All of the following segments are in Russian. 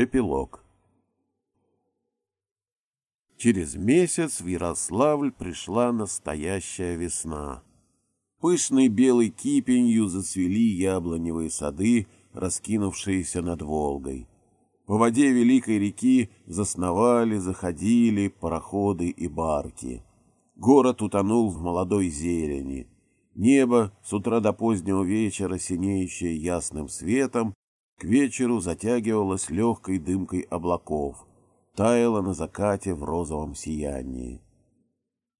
Эпилог Через месяц в Ярославль пришла настоящая весна. Пышной белой кипенью зацвели яблоневые сады, раскинувшиеся над Волгой. По воде Великой реки засновали, заходили пароходы и барки. Город утонул в молодой зелени. Небо, с утра до позднего вечера синеющее ясным светом, к вечеру затягивалось легкой дымкой облаков, таяло на закате в розовом сиянии.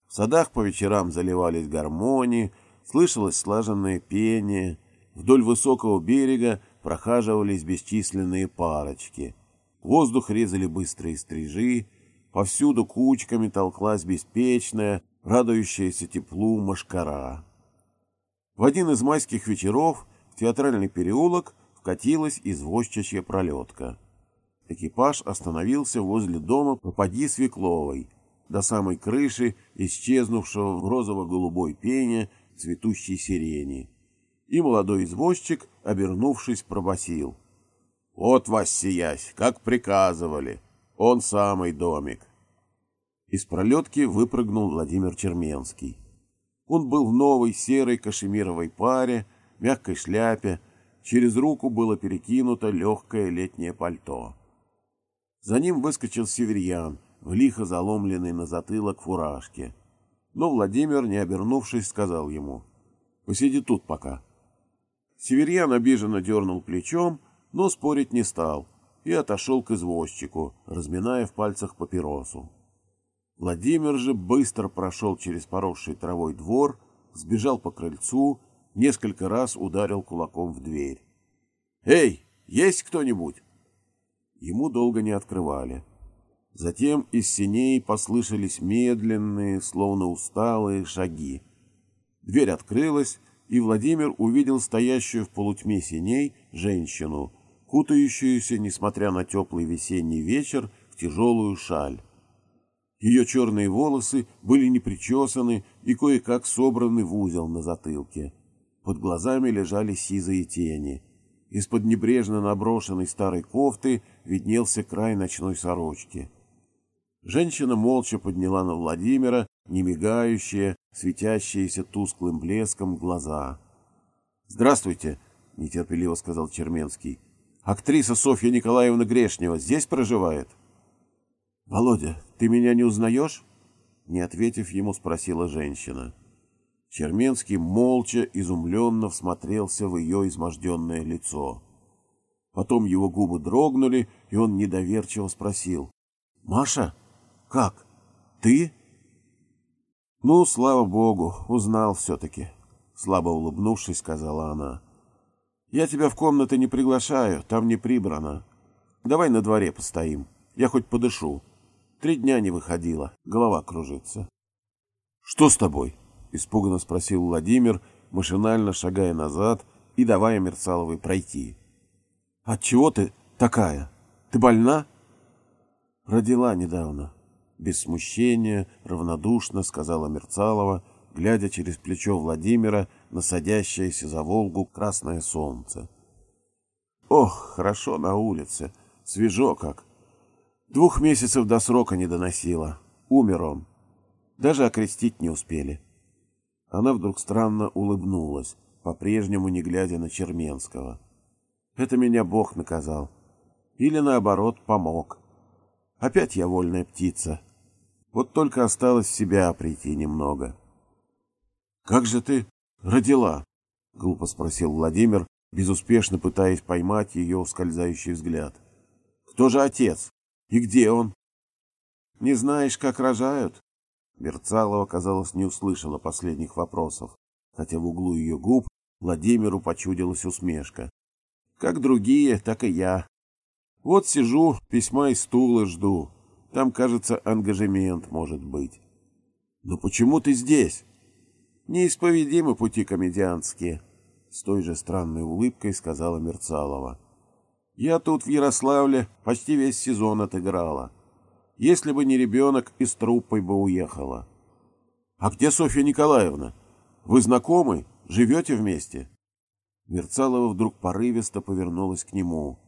В садах по вечерам заливались гармонии, слышалось слаженное пение, вдоль высокого берега прохаживались бесчисленные парочки. Воздух резали быстрые стрижи, повсюду кучками толклась беспечная, радующаяся теплу машкара. В один из майских вечеров в театральный переулок вкатилась извозчичья пролетка. Экипаж остановился возле дома попади Свекловой, до самой крыши, исчезнувшего в розово-голубой пене цветущей сирени. И молодой извозчик, обернувшись, пробасил: «Вот вас сиясь, как приказывали! Он самый домик!» Из пролетки выпрыгнул Владимир Черменский. Он был в новой серой кашемировой паре, мягкой шляпе, через руку было перекинуто легкое летнее пальто. За ним выскочил северьян, в лихо заломленный на затылок фуражке. Но Владимир, не обернувшись, сказал ему, «Посиди тут пока». Северьян обиженно дернул плечом, но спорить не стал и отошел к извозчику, разминая в пальцах папиросу. Владимир же быстро прошел через поросший травой двор, сбежал по крыльцу, несколько раз ударил кулаком в дверь. «Эй, есть кто-нибудь?» Ему долго не открывали. Затем из синей послышались медленные, словно усталые шаги. Дверь открылась, и Владимир увидел стоящую в полутьме синей женщину, кутающуюся, несмотря на теплый весенний вечер, в тяжелую шаль. Ее черные волосы были не причесаны и кое-как собраны в узел на затылке. Под глазами лежали сизые тени. Из-под небрежно наброшенной старой кофты виднелся край ночной сорочки. Женщина молча подняла на Владимира немигающие, светящиеся тусклым блеском глаза. «Здравствуйте!» — нетерпеливо сказал Черменский. «Актриса Софья Николаевна Грешнева здесь проживает?» «Володя, ты меня не узнаешь?» Не ответив ему, спросила женщина. Черменский молча, изумленно всмотрелся в ее изможденное лицо. Потом его губы дрогнули, и он недоверчиво спросил. «Маша? Как? Ты?» «Ну, слава богу, узнал все-таки», — слабо улыбнувшись, сказала она. «Я тебя в комнаты не приглашаю, там не прибрано. Давай на дворе постоим, я хоть подышу». Три дня не выходила, голова кружится. — Что с тобой? — испуганно спросил Владимир, машинально шагая назад и давая Мерцаловой пройти. — Отчего ты такая? Ты больна? — Родила недавно. Без смущения, равнодушно сказала Мерцалова, глядя через плечо Владимира на садящееся за Волгу красное солнце. — Ох, хорошо на улице, свежо как. Двух месяцев до срока не доносила. Умер он. Даже окрестить не успели. Она вдруг странно улыбнулась, по-прежнему не глядя на Черменского. Это меня Бог наказал. Или, наоборот, помог. Опять я вольная птица. Вот только осталось в себя прийти немного. — Как же ты родила? — глупо спросил Владимир, безуспешно пытаясь поймать ее ускользающий взгляд. — Кто же отец? И где он? Не знаешь, как рожают? Мерцалова, казалось, не услышала последних вопросов, хотя в углу ее губ Владимиру почудилась усмешка. Как другие, так и я. Вот сижу, письма из стула жду. Там, кажется, ангажемент может быть. Но почему ты здесь? Неисповедимы пути комедианские, с той же странной улыбкой сказала Мерцалова. Я тут в Ярославле почти весь сезон отыграла. Если бы не ребенок, и с труппой бы уехала. А где Софья Николаевна? Вы знакомы? Живете вместе? Мерцалова вдруг порывисто повернулась к нему.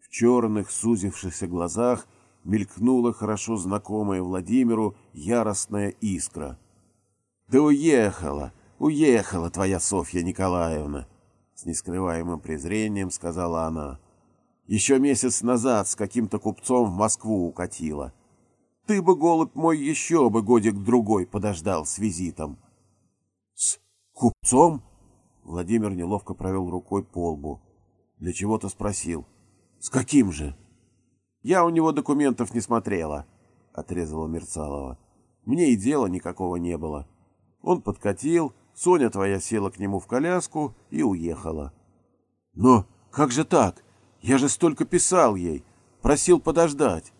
В черных сузившихся глазах мелькнула хорошо знакомая Владимиру яростная искра. «Да уехала, уехала твоя Софья Николаевна!» С нескрываемым презрением сказала она. «Еще месяц назад с каким-то купцом в Москву укатила. Ты бы, голубь мой, еще бы годик-другой подождал с визитом». «С купцом?» Владимир неловко провел рукой по лбу. Для чего-то спросил. «С каким же?» «Я у него документов не смотрела», — отрезала Мерцалова. «Мне и дела никакого не было. Он подкатил, Соня твоя села к нему в коляску и уехала». «Но как же так? Я же столько писал ей, просил подождать».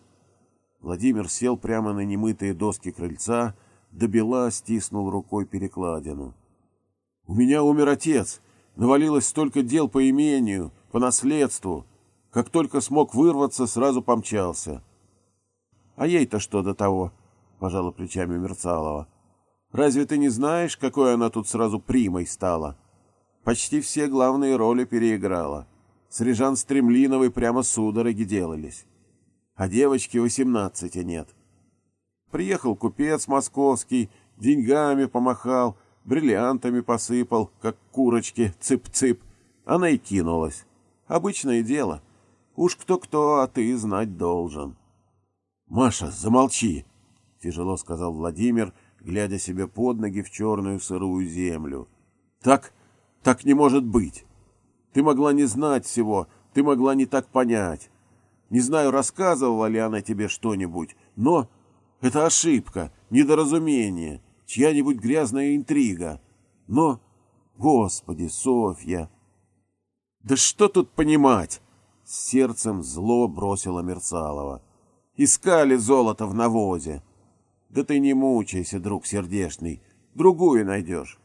Владимир сел прямо на немытые доски крыльца, добела стиснул рукой перекладину. У меня умер отец. Навалилось столько дел по имению, по наследству. Как только смог вырваться, сразу помчался. А ей-то что до того? Пожала плечами Мерцалова. Разве ты не знаешь, какой она тут сразу примой стала? Почти все главные роли переиграла. С Режан Стремлиновой прямо судороги делались. А девочки восемнадцати нет. Приехал купец московский, деньгами помахал — бриллиантами посыпал, как курочки, цып-цып. Она и кинулась. Обычное дело. Уж кто-кто, а ты знать должен. — Маша, замолчи! — тяжело сказал Владимир, глядя себе под ноги в черную сырую землю. — Так, так не может быть. Ты могла не знать всего, ты могла не так понять. Не знаю, рассказывала ли она тебе что-нибудь, но это ошибка, недоразумение чья-нибудь грязная интрига. Но, господи, Софья! Да что тут понимать? С сердцем зло бросила Мерцалова. Искали золото в навозе. Да ты не мучайся, друг сердешный, другую найдешь.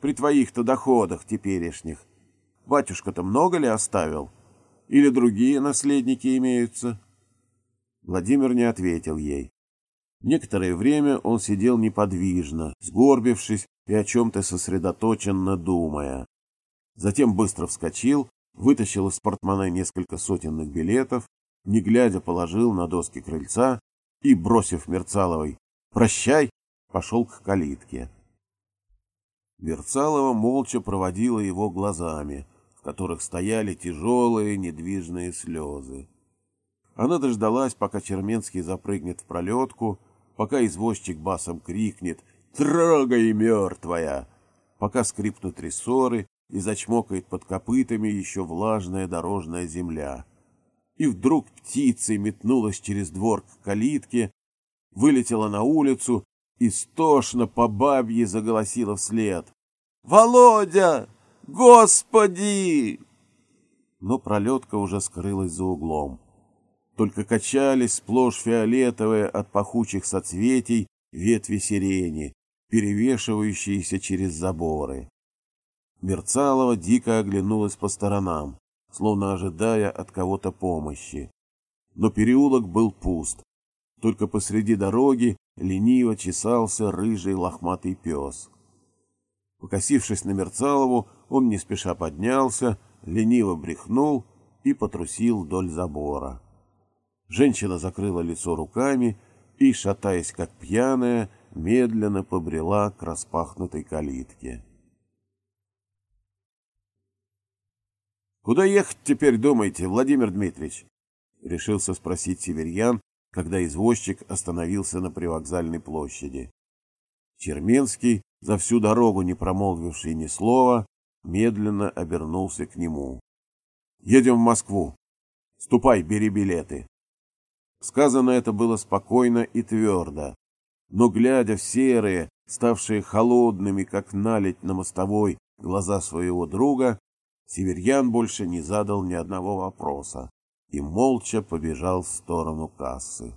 При твоих-то доходах теперешних. Батюшка-то много ли оставил? Или другие наследники имеются? Владимир не ответил ей. Некоторое время он сидел неподвижно, сгорбившись и о чем-то сосредоточенно думая. Затем быстро вскочил, вытащил из портмоне несколько сотенных билетов, не глядя положил на доски крыльца и, бросив Мерцаловой «Прощай!», пошел к калитке. Мерцалова молча проводила его глазами, которых стояли тяжелые недвижные слезы. Она дождалась, пока Черменский запрыгнет в пролетку, пока извозчик басом крикнет «Трогай, мертвая!», пока скрипнут рессоры и зачмокает под копытами еще влажная дорожная земля. И вдруг птицей метнулась через двор к калитке, вылетела на улицу и стошно по бабье заголосила вслед. «Володя! Господи!» Но пролетка уже скрылась за углом только качались сплошь фиолетовые от пахучих соцветий ветви сирени, перевешивающиеся через заборы. Мерцалова дико оглянулась по сторонам, словно ожидая от кого-то помощи. Но переулок был пуст. Только посреди дороги лениво чесался рыжий лохматый пес. Покосившись на Мерцалову, он не спеша поднялся, лениво брехнул и потрусил вдоль забора. Женщина закрыла лицо руками и, шатаясь как пьяная, медленно побрела к распахнутой калитке. «Куда ехать теперь, думаете, Владимир Дмитриевич?» — решился спросить Северьян, когда извозчик остановился на привокзальной площади. Черменский, за всю дорогу не промолвивший ни слова, медленно обернулся к нему. «Едем в Москву. Ступай, бери билеты». Сказано это было спокойно и твердо, но, глядя в серые, ставшие холодными, как наледь на мостовой, глаза своего друга, Северьян больше не задал ни одного вопроса и молча побежал в сторону кассы.